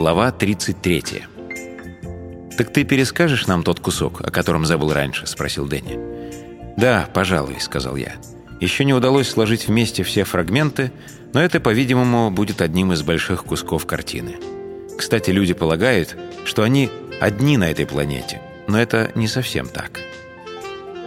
Глава 33. «Так ты перескажешь нам тот кусок, о котором забыл раньше?» – спросил Дэнни. «Да, пожалуй», – сказал я. «Еще не удалось сложить вместе все фрагменты, но это, по-видимому, будет одним из больших кусков картины. Кстати, люди полагают, что они одни на этой планете, но это не совсем так».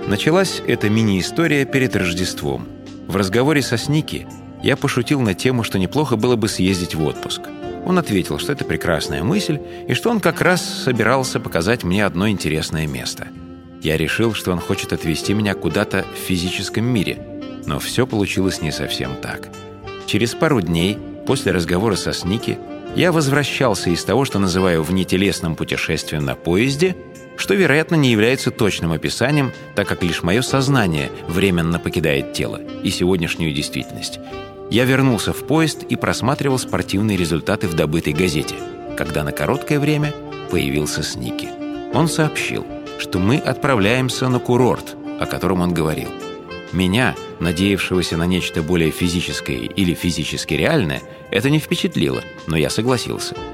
Началась эта мини-история перед Рождеством. В разговоре со Сники я пошутил на тему, что неплохо было бы съездить в отпуск. Он ответил, что это прекрасная мысль, и что он как раз собирался показать мне одно интересное место. Я решил, что он хочет отвезти меня куда-то в физическом мире, но все получилось не совсем так. Через пару дней, после разговора со Сники, я возвращался из того, что называю внетелесным путешествием на поезде – что, вероятно, не является точным описанием, так как лишь мое сознание временно покидает тело и сегодняшнюю действительность. Я вернулся в поезд и просматривал спортивные результаты в добытой газете, когда на короткое время появился Сники. Он сообщил, что мы отправляемся на курорт, о котором он говорил. Меня, надеявшегося на нечто более физическое или физически реальное, это не впечатлило, но я согласился –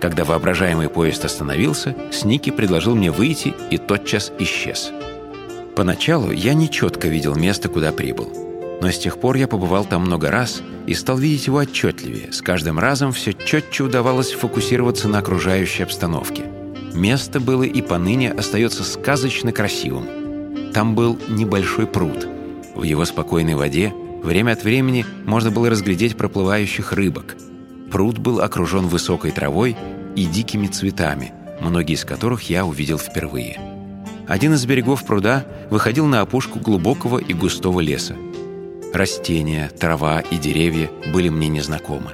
когда воображаемый поезд остановился, Сники предложил мне выйти и тотчас исчез. Поначалу я нечетко видел место, куда прибыл. Но с тех пор я побывал там много раз и стал видеть его отчетливее. С каждым разом все четче удавалось фокусироваться на окружающей обстановке. Место было и поныне остается сказочно красивым. Там был небольшой пруд. В его спокойной воде время от времени можно было разглядеть проплывающих рыбок – Пруд был окружен высокой травой и дикими цветами, многие из которых я увидел впервые. Один из берегов пруда выходил на опушку глубокого и густого леса. Растения, трава и деревья были мне незнакомы.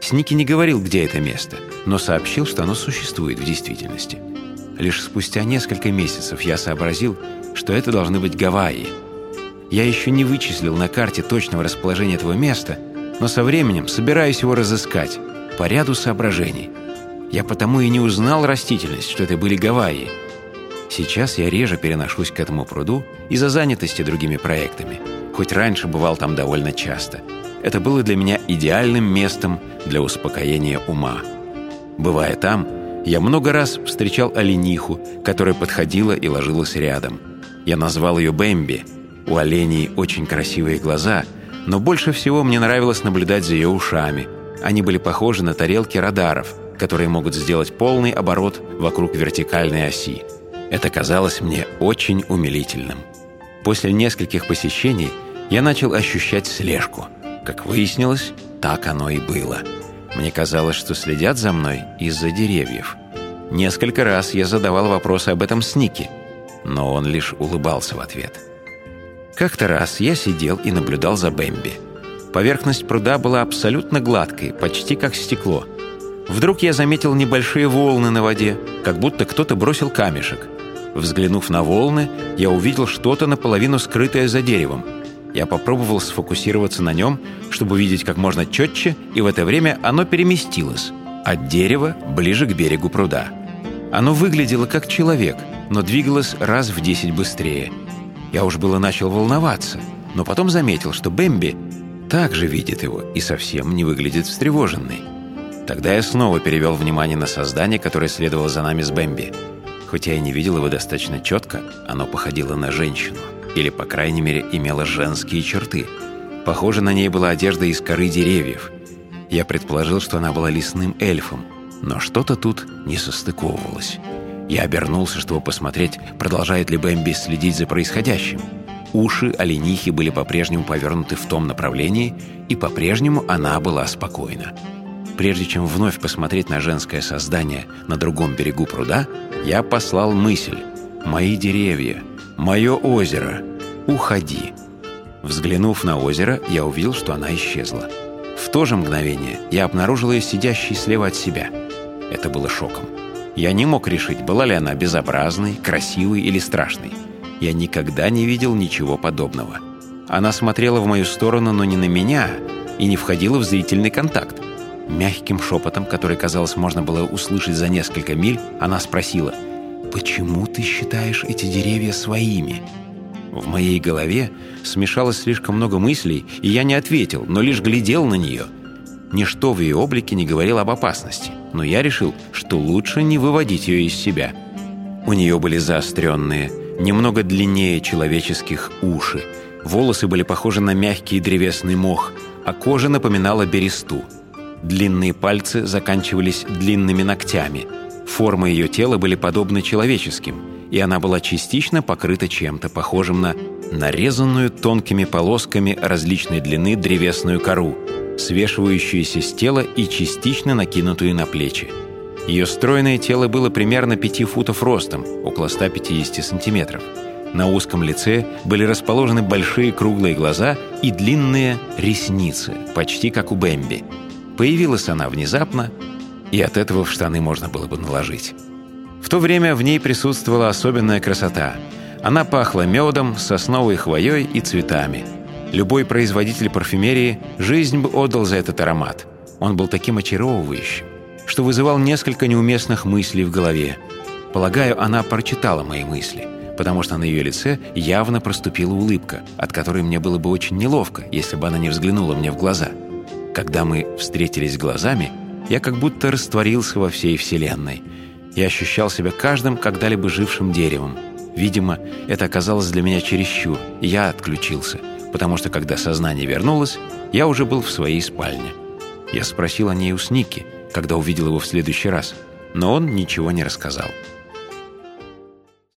Сники не говорил, где это место, но сообщил, что оно существует в действительности. Лишь спустя несколько месяцев я сообразил, что это должны быть Гавайи. Я еще не вычислил на карте точного расположения этого места, но со временем собираюсь его разыскать по ряду соображений. Я потому и не узнал растительность, что это были Гавайи. Сейчас я реже переношусь к этому пруду из-за занятости другими проектами, хоть раньше бывал там довольно часто. Это было для меня идеальным местом для успокоения ума. Бывая там, я много раз встречал олениху, которая подходила и ложилась рядом. Я назвал ее Бэмби. У оленей очень красивые глаза – но больше всего мне нравилось наблюдать за ее ушами. Они были похожи на тарелки радаров, которые могут сделать полный оборот вокруг вертикальной оси. Это казалось мне очень умилительным. После нескольких посещений я начал ощущать слежку. Как выяснилось, так оно и было. Мне казалось, что следят за мной из-за деревьев. Несколько раз я задавал вопросы об этом Снике, но он лишь улыбался в ответ. Как-то раз я сидел и наблюдал за Бэмби. Поверхность пруда была абсолютно гладкой, почти как стекло. Вдруг я заметил небольшие волны на воде, как будто кто-то бросил камешек. Взглянув на волны, я увидел что-то наполовину скрытое за деревом. Я попробовал сфокусироваться на нем, чтобы увидеть как можно четче, и в это время оно переместилось от дерева ближе к берегу пруда. Оно выглядело как человек, но двигалось раз в десять быстрее – я уж было начал волноваться, но потом заметил, что Бэмби также видит его и совсем не выглядит встревоженной. Тогда я снова перевел внимание на создание, которое следовало за нами с Бэмби. Хотя я не видел его достаточно четко, оно походило на женщину. Или, по крайней мере, имело женские черты. Похоже, на ней была одежда из коры деревьев. Я предположил, что она была лесным эльфом, но что-то тут не состыковывалось. Я обернулся, чтобы посмотреть, продолжает ли Бэмби следить за происходящим. Уши оленихи были по-прежнему повернуты в том направлении, и по-прежнему она была спокойна. Прежде чем вновь посмотреть на женское создание на другом берегу пруда, я послал мысль «Мои деревья, мое озеро, уходи». Взглянув на озеро, я увидел, что она исчезла. В то же мгновение я обнаружил ее сидящей слева от себя. Это было шоком. Я не мог решить, была ли она безобразной, красивой или страшной. Я никогда не видел ничего подобного. Она смотрела в мою сторону, но не на меня, и не входила в зрительный контакт. Мягким шепотом, который, казалось, можно было услышать за несколько миль, она спросила, «Почему ты считаешь эти деревья своими?» В моей голове смешалось слишком много мыслей, и я не ответил, но лишь глядел на нее. Ничто в ее облике не говорило об опасности, но я решил, что лучше не выводить ее из себя. У нее были заостренные, немного длиннее человеческих уши, волосы были похожи на мягкий древесный мох, а кожа напоминала бересту. Длинные пальцы заканчивались длинными ногтями. Формы ее тела были подобны человеческим, и она была частично покрыта чем-то похожим на нарезанную тонкими полосками различной длины древесную кору – свешивающуюся с тела и частично накинутую на плечи. Ее стройное тело было примерно 5 футов ростом, около 150 сантиметров. На узком лице были расположены большие круглые глаза и длинные ресницы, почти как у Бэмби. Появилась она внезапно, и от этого в штаны можно было бы наложить. В то время в ней присутствовала особенная красота. Она пахла медом, сосновой хвоей и цветами – Любой производитель парфюмерии жизнь бы отдал за этот аромат. Он был таким очаровывающим, что вызывал несколько неуместных мыслей в голове. Полагаю, она прочитала мои мысли, потому что на ее лице явно проступила улыбка, от которой мне было бы очень неловко, если бы она не взглянула мне в глаза. Когда мы встретились глазами, я как будто растворился во всей Вселенной. Я ощущал себя каждым когда-либо жившим деревом. Видимо, это оказалось для меня чересчур, и я отключился – потому что, когда сознание вернулось, я уже был в своей спальне. Я спросил о ней у Сники, когда увидел его в следующий раз, но он ничего не рассказал.